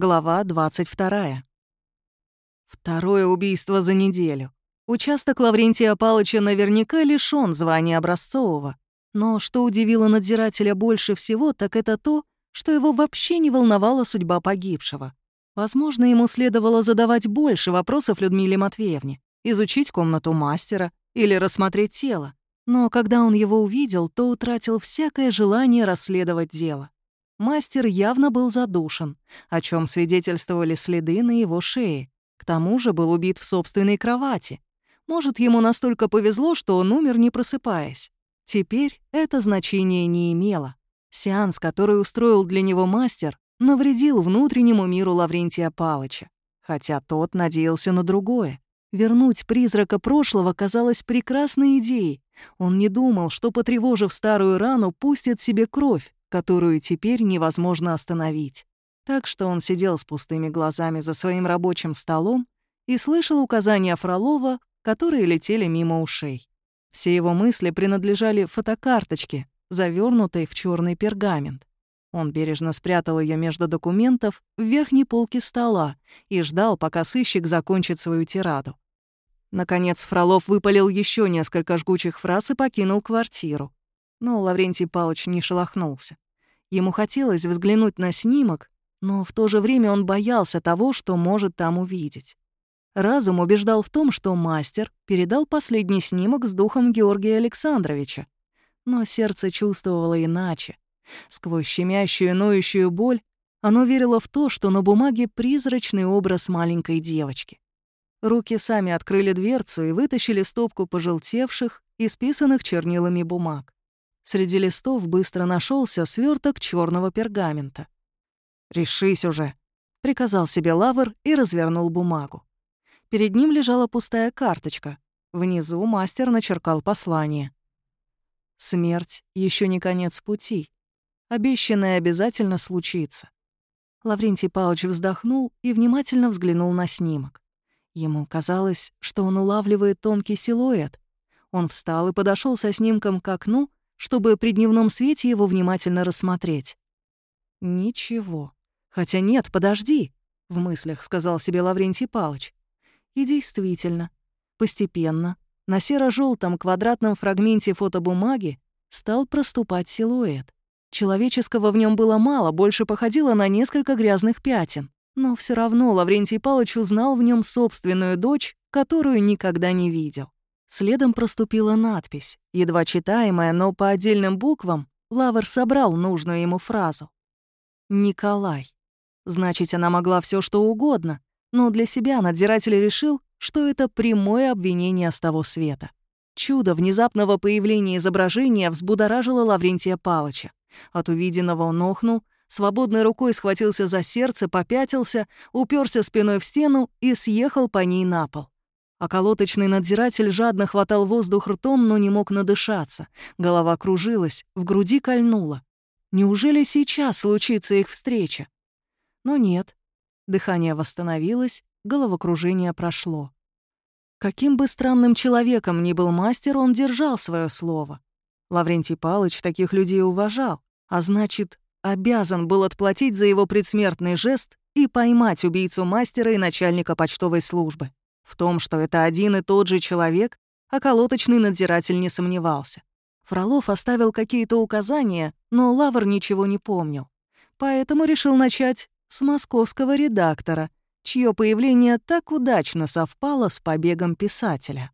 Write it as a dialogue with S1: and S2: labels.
S1: Глава 22. Второе убийство за неделю. Участок Лаврентия Палыча наверняка лишён звания образцового. Но что удивило надзирателя больше всего, так это то, что его вообще не волновала судьба погибшего. Возможно, ему следовало задавать больше вопросов Людмиле Матвеевне, изучить комнату мастера или рассмотреть тело. Но когда он его увидел, то утратил всякое желание расследовать дело. Мастер явно был задушен, о чем свидетельствовали следы на его шее. К тому же был убит в собственной кровати. Может, ему настолько повезло, что он умер, не просыпаясь. Теперь это значение не имело. Сеанс, который устроил для него мастер, навредил внутреннему миру Лаврентия Палыча, хотя тот надеялся на другое. Вернуть призрака прошлого казалось прекрасной идеей. Он не думал, что, потревожив старую рану, пустит себе кровь, которую теперь невозможно остановить. Так что он сидел с пустыми глазами за своим рабочим столом и слышал указания Фролова, которые летели мимо ушей. Все его мысли принадлежали фотокарточке, завернутой в черный пергамент. Он бережно спрятал ее между документов в верхней полке стола и ждал, пока сыщик закончит свою тираду. Наконец Фролов выпалил еще несколько жгучих фраз и покинул квартиру. Но Лаврентий Павлович не шелохнулся. Ему хотелось взглянуть на снимок, но в то же время он боялся того, что может там увидеть. Разум убеждал в том, что мастер передал последний снимок с духом Георгия Александровича. Но сердце чувствовало иначе. Сквозь щемящую, ноющую боль оно верило в то, что на бумаге призрачный образ маленькой девочки. Руки сами открыли дверцу и вытащили стопку пожелтевших, исписанных чернилами бумаг. Среди листов быстро нашелся сверток черного пергамента. «Решись уже», — приказал себе Лавр и развернул бумагу. Перед ним лежала пустая карточка. Внизу мастер начеркал послание. «Смерть еще не конец пути. Обещанное обязательно случится». Лаврентий Павлович вздохнул и внимательно взглянул на снимок. Ему казалось, что он улавливает тонкий силуэт. Он встал и подошел со снимком к окну, чтобы при дневном свете его внимательно рассмотреть. Ничего. Хотя нет, подожди, в мыслях сказал себе Лаврентий Палыч. И действительно, постепенно на серо желтом квадратном фрагменте фотобумаги стал проступать силуэт. Человеческого в нем было мало, больше походило на несколько грязных пятен. Но все равно Лаврентий Палыч узнал в нем собственную дочь, которую никогда не видел. Следом проступила надпись, едва читаемая, но по отдельным буквам Лавр собрал нужную ему фразу. «Николай». Значит, она могла все что угодно, но для себя надзиратель решил, что это прямое обвинение с того света. Чудо внезапного появления изображения взбудоражило Лаврентия Палыча. От увиденного он охнул, свободной рукой схватился за сердце, попятился, уперся спиной в стену и съехал по ней на пол. А колоточный надзиратель жадно хватал воздух ртом, но не мог надышаться. Голова кружилась, в груди кольнула. Неужели сейчас случится их встреча? Но нет. Дыхание восстановилось, головокружение прошло. Каким бы странным человеком ни был мастер, он держал свое слово. Лаврентий Палыч таких людей уважал, а значит, обязан был отплатить за его предсмертный жест и поймать убийцу мастера и начальника почтовой службы. В том, что это один и тот же человек, околоточный надзиратель не сомневался. Фролов оставил какие-то указания, но Лавр ничего не помнил. Поэтому решил начать с московского редактора, чье появление так удачно совпало с побегом писателя.